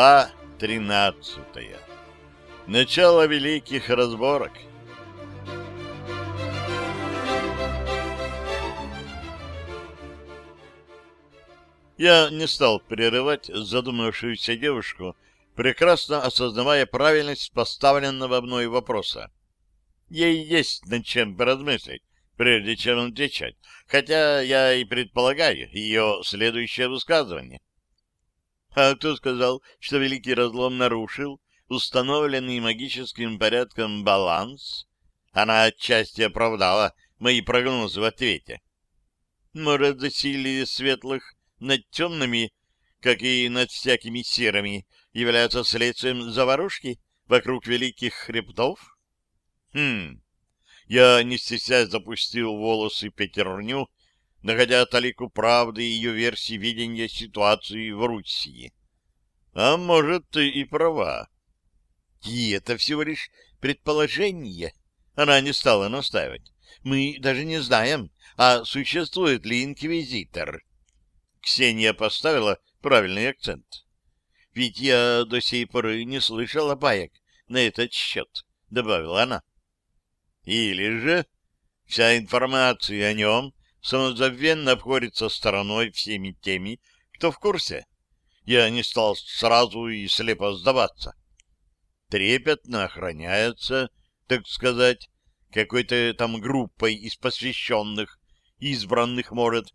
Глава 13. Начало великих разборок. Я не стал прерывать задумавшуюся девушку, прекрасно осознавая правильность поставленного мной вопроса. Ей есть над чем поразмыслить, прежде чем отвечать, хотя я и предполагаю ее следующее высказывание. А кто сказал, что Великий Разлом нарушил установленный магическим порядком баланс? Она отчасти оправдала мои прогнозы в ответе. Может, засилие светлых над темными, как и над всякими серыми, является следствием заварушки вокруг великих хребтов? Хм. Я, не стесняясь, запустил волосы пятерню, находя талику правды и ее версии видения ситуации в Руси. А может, ты и права. И это всего лишь предположение. Она не стала настаивать. Мы даже не знаем, а существует ли инквизитор. Ксения поставила правильный акцент. Ведь я до сей поры не слышала баек на этот счет, добавила она. Или же вся информация о нем самозабвенно обходится стороной всеми теми, кто в курсе. Я не стал сразу и слепо сдаваться. Трепетно охраняется, так сказать, какой-то там группой из посвященных, избранных, может.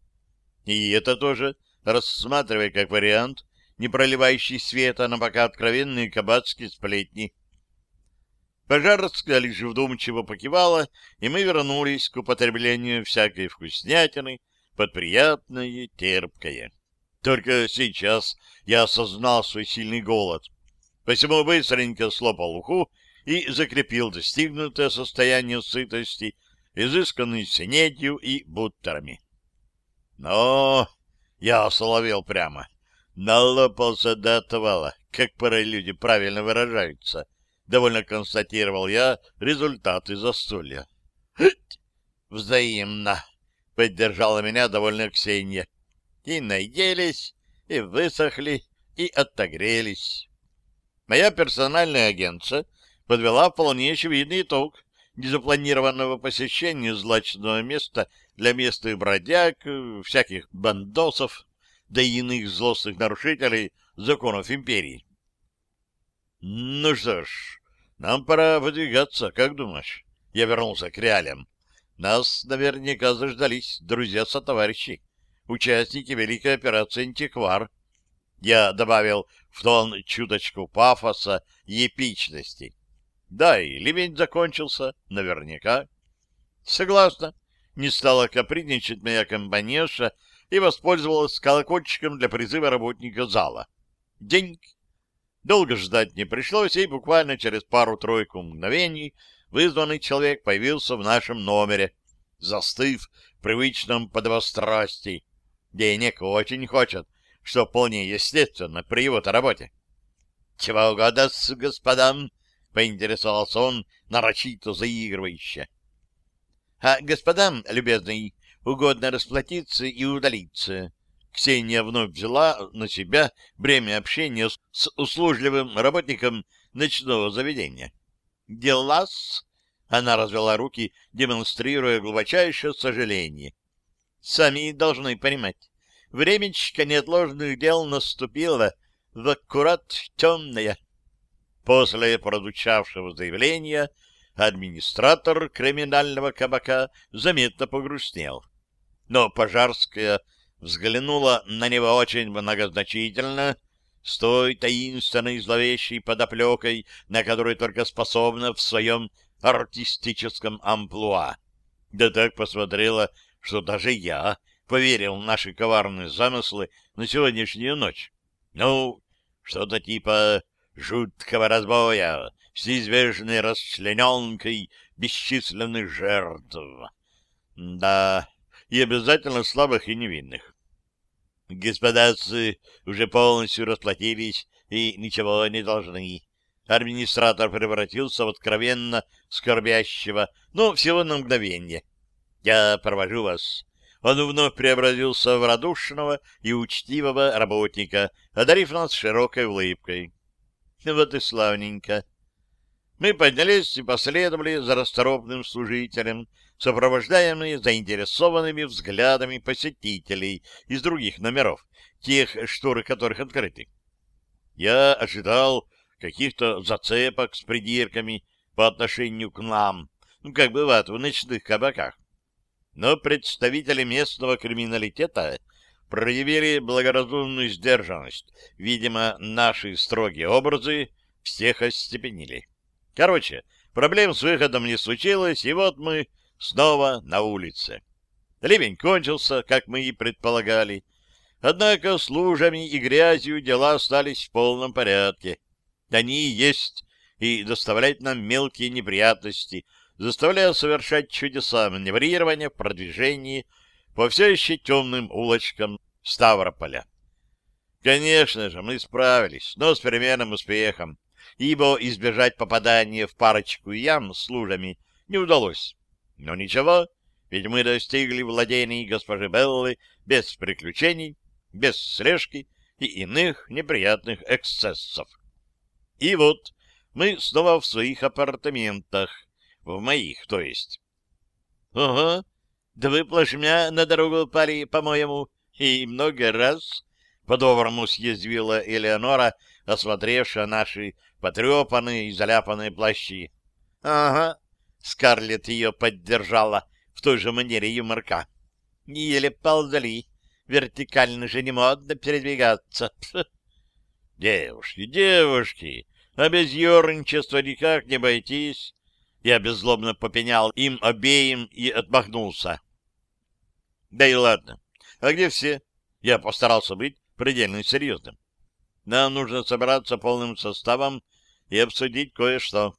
И это тоже рассматривая как вариант, не проливающий света на пока откровенные кабацкие сплетни. Пожарская лишь вдумчиво покивала, и мы вернулись к употреблению всякой вкуснятины под приятное терпкое. Только сейчас я осознал свой сильный голод, посему быстренько слопал уху и закрепил достигнутое состояние сытости, изысканной синетью и буттерами. Но я соловел прямо. Налопался до отвала, как порой люди правильно выражаются — довольно констатировал я результаты застолья. «Взаимно!» — поддержала меня довольно Ксения. И наелись, и высохли, и отогрелись. Моя персональная агентша подвела вполне очевидный итог незапланированного посещения злачного места для местных бродяг, всяких бандосов, да и иных злостных нарушителей законов империи. Ну что ж, нам пора выдвигаться, как думаешь? Я вернулся к реалиям. Нас наверняка заждались друзья-сотоварищи, участники великой операции «Антиквар». Я добавил в тон чуточку пафоса и эпичности. Да, и ливень закончился, наверняка. Согласна. Не стала капризничать моя компаньерша и воспользовалась колокольчиком для призыва работника зала. Деньги Долго ждать не пришлось, и буквально через пару-тройку мгновений вызванный человек появился в нашем номере, застыв в привычном подвострастии. Денег очень хочет, что вполне естественно при его-то работе. — Чего угодно с господам? — поинтересовался он, нарочито заигрывающе. — А господам, любезный, угодно расплатиться и удалиться. Ксения вновь взяла на себя бремя общения с услужливым работником ночного заведения. «Делас?» — она развела руки, демонстрируя глубочайшее сожаление. «Сами должны понимать, времечко неотложных дел наступило в аккурат темное». После продучавшего заявления администратор криминального кабака заметно погрустнел. Но Пожарская взглянула на него очень многозначительно, с той таинственной зловещей подоплекой, на которой только способна в своем артистическом амплуа. Да так посмотрела, что даже я поверил в наши коварные замыслы на сегодняшнюю ночь. Ну, что-то типа жуткого разбоя с неизбежной расчлененкой бесчисленных жертв. Да, и обязательно слабых и невинных. Господацы уже полностью расплатились и ничего не должны. Администратор превратился в откровенно скорбящего, но всего на мгновение. Я провожу вас. он вновь преобразился в радушного и учтивого работника, одарив нас широкой улыбкой. Вот и славненько. Мы поднялись и последовали за расторопным служителем, сопровождаемые заинтересованными взглядами посетителей из других номеров, тех, шторы которых открыты. Я ожидал каких-то зацепок с придирками по отношению к нам, ну, как бывает в ночных кабаках. Но представители местного криминалитета проявили благоразумную сдержанность. Видимо, наши строгие образы всех остепенили. Короче, проблем с выходом не случилось, и вот мы снова на улице. Ливень кончился, как мы и предполагали. Однако с лужами и грязью дела остались в полном порядке. Они есть и доставляют нам мелкие неприятности, заставляя совершать чудеса маневрирования в продвижении по все еще темным улочкам Ставрополя. Конечно же, мы справились, но с переменным успехом, ибо избежать попадания в парочку ям с лужами не удалось. Но ничего, ведь мы достигли владений госпожи Беллы без приключений, без слежки и иных неприятных эксцессов. И вот мы снова в своих апартаментах, в моих, то есть. — Ого, да вы плашмя на дорогу упали, по-моему, и много раз, — по-доброму съязвила Элеонора, осмотревшая наши потрепанные и заляпанные плащи. — Ага, Скарлетт ее поддержала в той же манере юморка. Еле ползали. Вертикально же не модно передвигаться. Девушки, девушки, а без ерничества никак не обойтись. Я беззлобно попенял им обеим и отмахнулся. Да и ладно. А где все? Я постарался быть предельно серьезным. Нам нужно собраться полным составом и обсудить кое-что.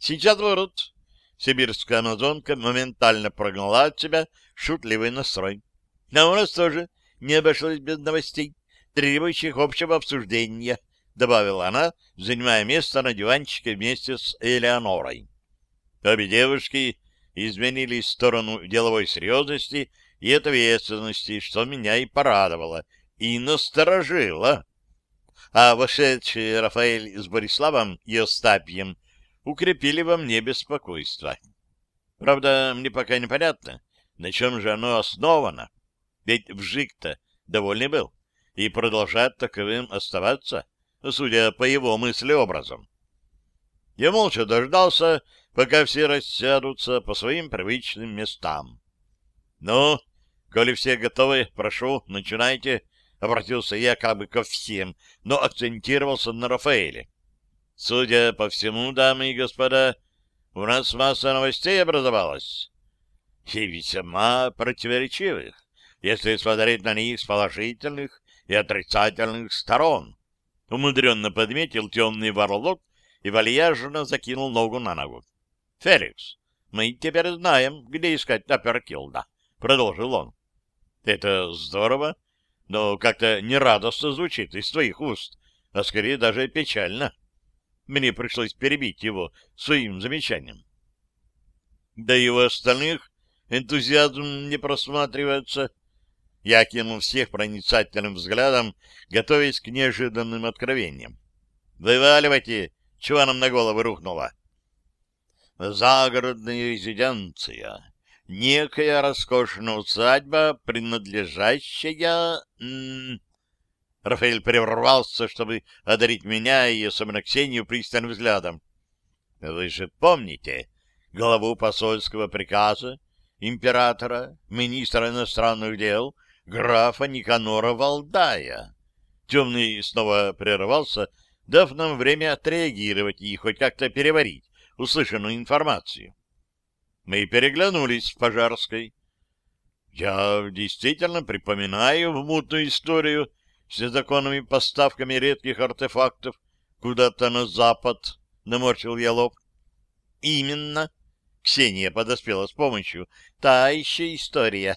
Сейчас ворот. Сибирская амазонка моментально прогнала от себя шутливый настрой. А у нас тоже не обошлось без новостей, требующих общего обсуждения, добавила она, занимая место на диванчике вместе с Элеонорой. Обе девушки изменились в сторону деловой серьезности и ответственности, что меня и порадовало, и насторожило. А вошедшие Рафаэль с Бориславом и Остапьем укрепили во мне беспокойство. Правда, мне пока непонятно, на чем же оно основано, ведь Вжик-то довольный был и продолжает таковым оставаться, судя по его мыслеобразам. Я молча дождался, пока все рассядутся по своим привычным местам. — Ну, коли все готовы, прошу, начинайте, — обратился я как бы ко всем, но акцентировался на Рафаэле. Судя по всему, дамы и господа, у нас масса новостей образовалась. И весьма противоречивых, если смотреть на них с положительных и отрицательных сторон. Умудренно подметил темный варлок и вальяжно закинул ногу на ногу. — Феликс, мы теперь знаем, где искать Аперкилда, — продолжил он. — Это здорово, но как-то нерадостно звучит из твоих уст, а скорее даже печально. — мне пришлось перебить его своим замечанием. Да и у остальных энтузиазм не просматривается. Я кинул всех проницательным взглядом, готовясь к неожиданным откровениям. «Вываливайте, чего нам на голову рухнуло?» «Загородная резиденция. Некая роскошная усадьба, принадлежащая...» Рафаэль прервался, чтобы одарить меня и особенно Ксению пристальным взглядом. Вы же помните главу посольского приказа императора, министра иностранных дел, графа Никанора Валдая? Темный снова прервался, дав нам время отреагировать и хоть как-то переварить услышанную информацию. Мы переглянулись с Пожарской. Я действительно припоминаю в мутную историю с незаконными поставками редких артефактов куда-то на запад, — наморщил я лоб. — Именно. Ксения подоспела с помощью. Та еще история.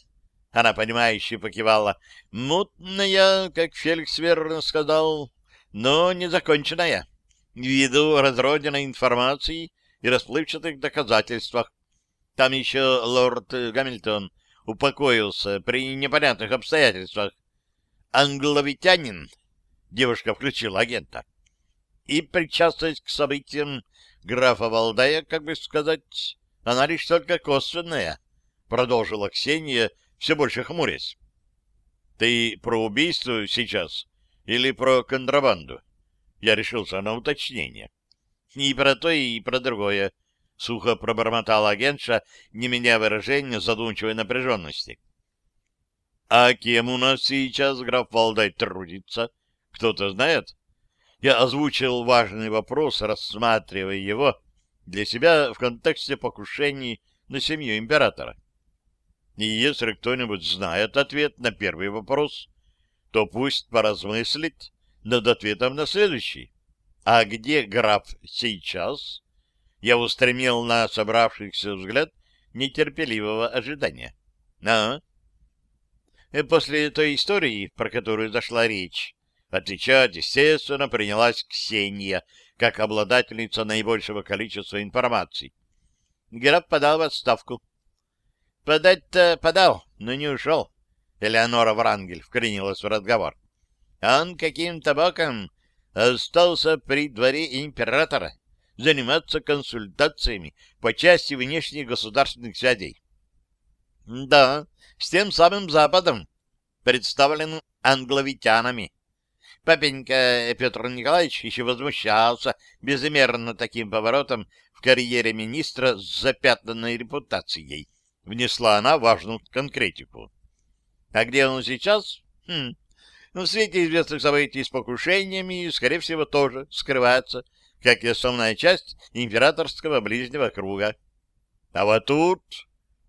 Она, понимающе покивала. Мутная, как Феликс верно сказал, но незаконченная. Ввиду разрозненной информации и расплывчатых доказательствах. Там еще лорд Гамильтон упокоился при непонятных обстоятельствах. Англовитянин, девушка включила агента, и причастность к событиям графа Валдая, как бы сказать, она лишь только косвенная, продолжила Ксения, все больше хмурясь. Ты про убийство сейчас или про контрабанду? Я решился на уточнение. И про то, и про другое. Сухо пробормотала агентша, не меняя выражения задумчивой напряженности. — А кем у нас сейчас граф Валдай трудится? Кто-то знает? Я озвучил важный вопрос, рассматривая его для себя в контексте покушений на семью императора. И если кто-нибудь знает ответ на первый вопрос, то пусть поразмыслит над ответом на следующий. А где граф сейчас? Я устремил на собравшихся взгляд нетерпеливого ожидания. А? После той истории, про которую зашла речь, отвечать, естественно, принялась Ксения, как обладательница наибольшего количества информации. Граф подал в отставку. Подать-то подал, но не ушел. Элеонора Врангель вклинилась в разговор. Он каким-то боком остался при дворе императора заниматься консультациями по части внешних государственных связей. Да, с тем самым Западом, представленным англовитянами. Папенька Петр Николаевич еще возмущался безымерно таким поворотом в карьере министра с запятнанной репутацией внесла она важную конкретику. А где он сейчас? Хм. Ну, в свете известных событий с покушениями, скорее всего, тоже скрывается, как и основная часть императорского ближнего круга. А вот тут...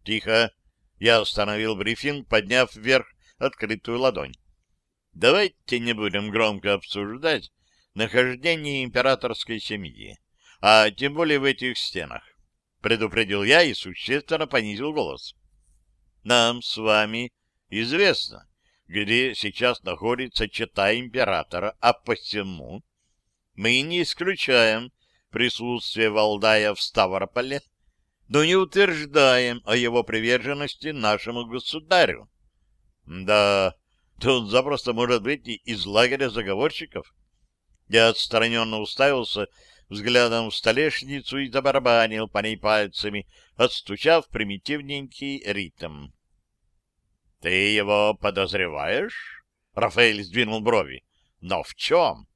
Тихо. Я остановил брифинг, подняв вверх открытую ладонь. Давайте не будем громко обсуждать нахождение императорской семьи, а тем более в этих стенах предупредил я и существенно понизил голос. Нам с вами известно, где сейчас находится чета императора, а посему мы не исключаем присутствие Валдая в Ставрополе, но не утверждаем о его приверженности нашему государю. Да, то он запросто может быть и из лагеря заговорщиков. Я отстраненно уставился взглядом в столешницу и забарабанил по ней пальцами, отстучав примитивненький ритм. — Ты его подозреваешь? — Рафаэль сдвинул брови. — Но в чем?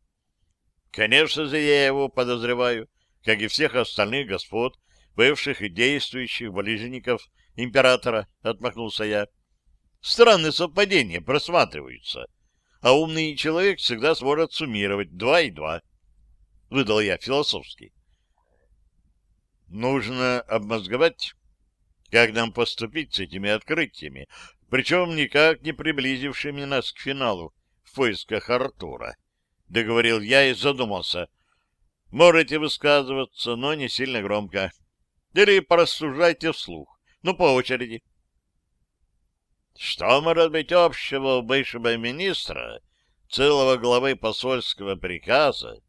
— Конечно же, я его подозреваю, как и всех остальных господ, бывших и действующих болезненников императора, — отмахнулся я. Странные совпадения просматриваются, а умный человек всегда сможет суммировать два и два. — выдал я философски. Нужно обмозговать, как нам поступить с этими открытиями, причем никак не приблизившими нас к финалу в поисках Артура. Договорил я и задумался. Можете высказываться, но не сильно громко. Или порассуждайте вслух, но по очереди. Что может быть общего у бывшего министра, целого главы посольского приказа,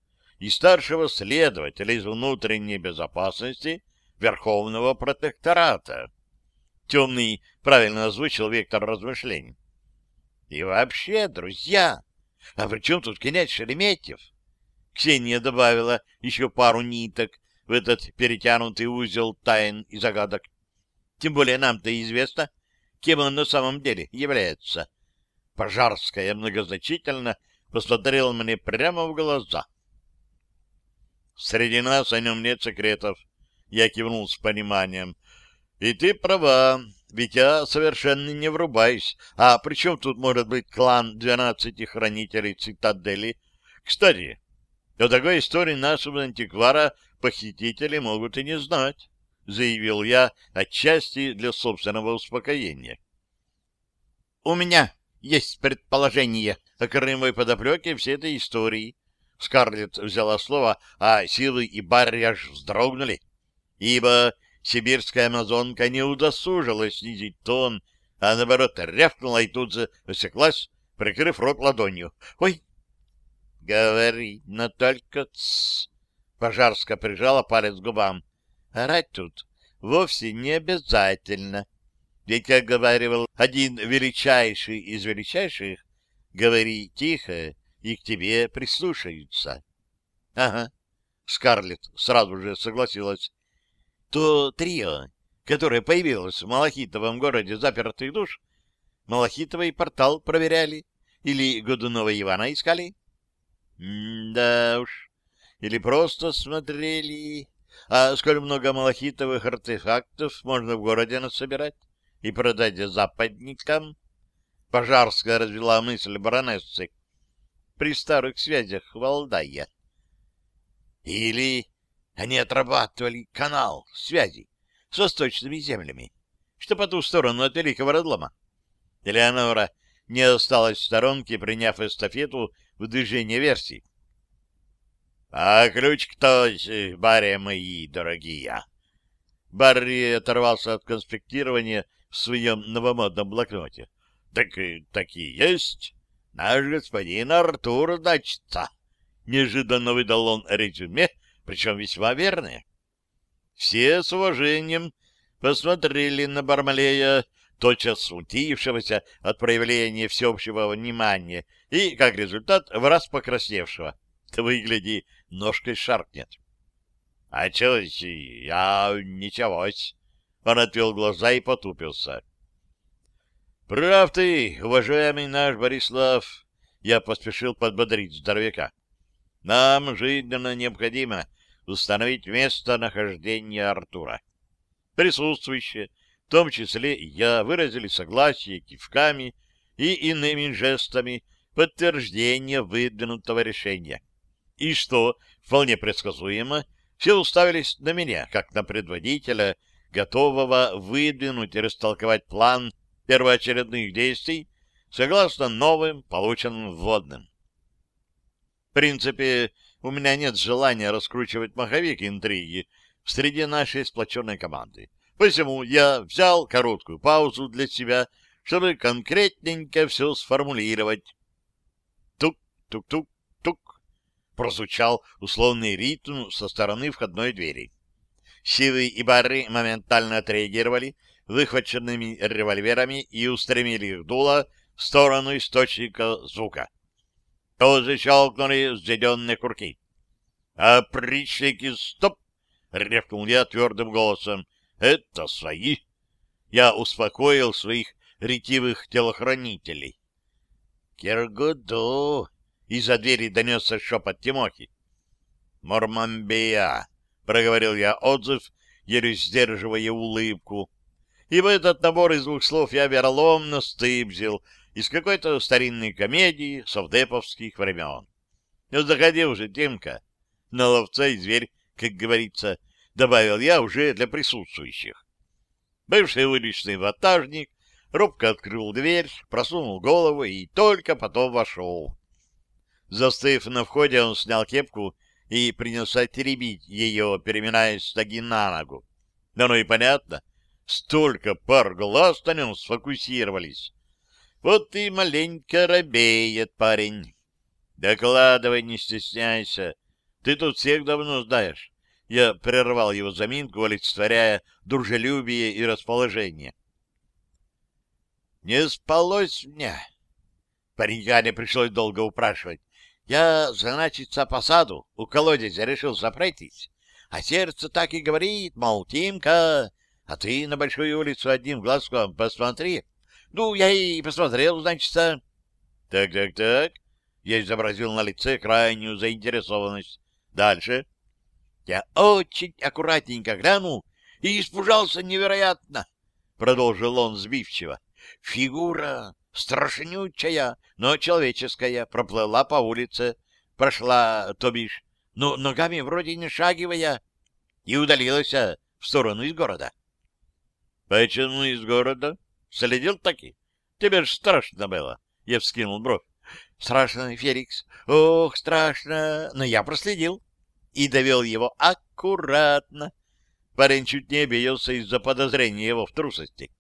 и старшего следователя из внутренней безопасности Верховного протектората. Темный правильно озвучил вектор размышлений. И вообще, друзья, а при чем тут князь Шереметьев? Ксения добавила еще пару ниток в этот перетянутый узел тайн и загадок. Тем более нам-то известно, кем он на самом деле является. Пожарская многозначительно посмотрела мне прямо в глаза. Среди нас о нем нет секретов. Я кивнул с пониманием. И ты права, ведь я совершенно не врубаюсь. А при чем тут может быть клан двенадцати хранителей цитадели? Кстати, о такой истории нашего антиквара похитители могут и не знать, заявил я отчасти для собственного успокоения. У меня есть предположение о корневой подоплеке всей этой истории, Скарлетт взяла слово, а силы и Барри аж вздрогнули, ибо сибирская амазонка не удосужилась снизить тон, а наоборот рявкнула и тут же осеклась, прикрыв рот ладонью. «Ой!» «Говори, но только тссс!» Пожарска прижала палец к губам. «Орать тут вовсе не обязательно. Ведь, как говаривал один величайший из величайших, говори тихо, и к тебе прислушаются. — Ага. Скарлетт сразу же согласилась. — То трио, которое появилось в Малахитовом городе запертых душ, Малахитовый портал проверяли или Годунова Ивана искали? — Да уж. Или просто смотрели. А сколь много малахитовых артефактов можно в городе насобирать и продать западникам? Пожарская развела мысль баронессы при старых связях Валдая. Или они отрабатывали канал связи с восточными землями, что по ту сторону от Великого Разлома. Элеонора не осталась в сторонке, приняв эстафету в движение версий. — А ключ кто, баре мои дорогие? Барри оторвался от конспектирования в своем новомодном блокноте. — Так такие есть. Наш господин Артур, значится. Неожиданно выдал он резюме, причем весьма верное. Все с уважением посмотрели на Бармалея, тотчас смутившегося от проявления всеобщего внимания и, как результат, в раз покрасневшего. Выгляди, ножкой шаркнет. — А чё, я ничегось. Он отвел глаза и потупился. — Прав ты, уважаемый наш Борислав. Я поспешил подбодрить здоровяка. Нам жизненно необходимо установить местонахождение Артура. Присутствующие, в том числе я, выразили согласие кивками и иными жестами подтверждения выдвинутого решения. И что, вполне предсказуемо, все уставились на меня, как на предводителя, готового выдвинуть и растолковать план первоочередных действий согласно новым полученным вводным. В принципе, у меня нет желания раскручивать маховик интриги среди нашей сплоченной команды. Посему я взял короткую паузу для себя, чтобы конкретненько все сформулировать. Тук-тук-тук-тук прозвучал условный ритм со стороны входной двери. Сивы и Барри моментально отреагировали выхваченными револьверами и устремили их дуло в сторону источника звука. Тоже щелкнули взведенные курки. «Опричники, стоп!» — ревкнул я твердым голосом. «Это свои!» Я успокоил своих ретивых телохранителей. «Киргуду!» — из-за двери донесся шепот Тимохи. «Мормамбея!» — проговорил я отзыв, еле сдерживая улыбку. И в этот набор из двух слов я вероломно стыбзил — из какой-то старинной комедии совдеповских времен. Ну, заходи уже, Тимка. На ловца и зверь, как говорится, добавил я уже для присутствующих. Бывший уличный ватажник робко открыл дверь, просунул голову и только потом вошел. Застыв на входе, он снял кепку и принялся теребить ее, переминаясь с ноги на ногу. Да ну и понятно, столько пар глаз на нем сфокусировались, вот и маленько робеет парень. Докладывай, не стесняйся. Ты тут всех давно знаешь. Я прервал его заминку, олицетворяя дружелюбие и расположение. Не спалось мне. Паренька не пришлось долго упрашивать. Я, значится, по саду у колодезя решил запретить, а сердце так и говорит, мол, Тимка, а ты на большую улицу одним глазком посмотри, ну, я и посмотрел, значит. Так, так, так. Я изобразил на лице крайнюю заинтересованность. Дальше. Я очень аккуратненько глянул и испужался невероятно, продолжил он сбивчиво. Фигура страшнючая, но человеческая, проплыла по улице, прошла, то бишь, но ногами вроде не шагивая, и удалилась в сторону из города. — Почему из города? Следил таки? Тебе ж страшно было. Я вскинул бровь. Страшно, Феликс. Ох, страшно. Но я проследил. И довел его аккуратно. Парень чуть не обиделся из-за подозрения его в трусости.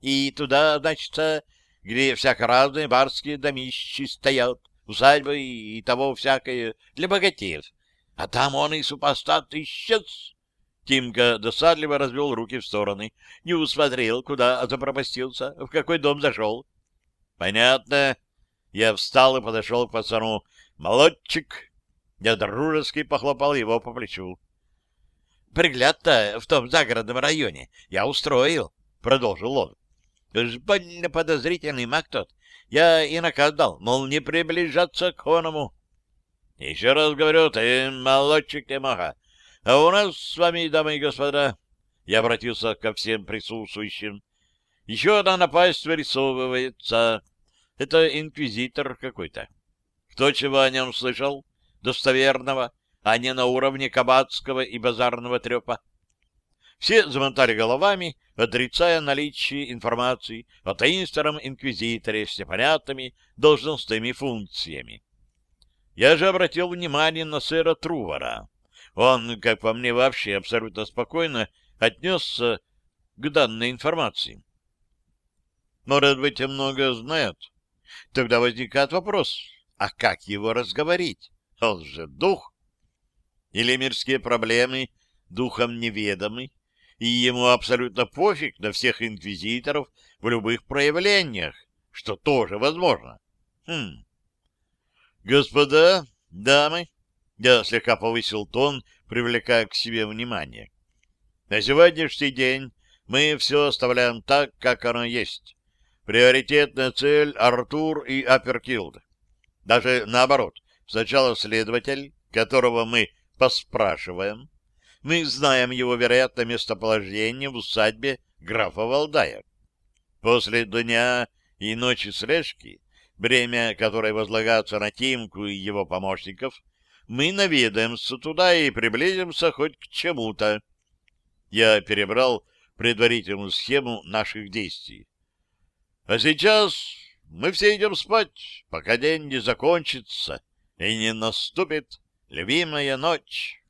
И туда, значит, где всяко разные барские домищи стоят, усадьбы и того всякое для богатеев. А там он и супостат исчез. Тимка досадливо развел руки в стороны. Не усмотрел, куда запропастился, в какой дом зашел. Понятно. Я встал и подошел к пацану. Молодчик. Я дружески похлопал его по плечу. Пригляд-то в том загородном районе я устроил, продолжил он. Уж больно подозрительный маг тот. Я и наказ дал, мол, не приближаться к оному. Еще раз говорю, ты молодчик Тимоха. А у нас с вами, дамы и господа, я обратился ко всем присутствующим, еще одна напасть вырисовывается. Это инквизитор какой-то. Кто чего о нем слышал? Достоверного, а не на уровне кабацкого и базарного трепа. Все замотали головами, отрицая наличие информации о таинственном инквизиторе с непонятными должностными функциями. Я же обратил внимание на сэра Трувора. Он, как по мне, вообще абсолютно спокойно отнесся к данной информации. Может быть, много знает? Тогда возникает вопрос, а как его разговорить? Он же дух. Или мирские проблемы духом неведомы, и ему абсолютно пофиг на всех инквизиторов в любых проявлениях, что тоже возможно. Хм. Господа, дамы, я слегка повысил тон, привлекая к себе внимание. На сегодняшний день мы все оставляем так, как оно есть. Приоритетная цель — Артур и Аперкилд. Даже наоборот, сначала следователь, которого мы поспрашиваем. Мы знаем его вероятное местоположение в усадьбе графа Валдая. После дня и ночи слежки, бремя которое возлагается на Тимку и его помощников, мы наведаемся туда и приблизимся хоть к чему-то. Я перебрал предварительную схему наших действий. А сейчас мы все идем спать, пока день не закончится и не наступит любимая ночь.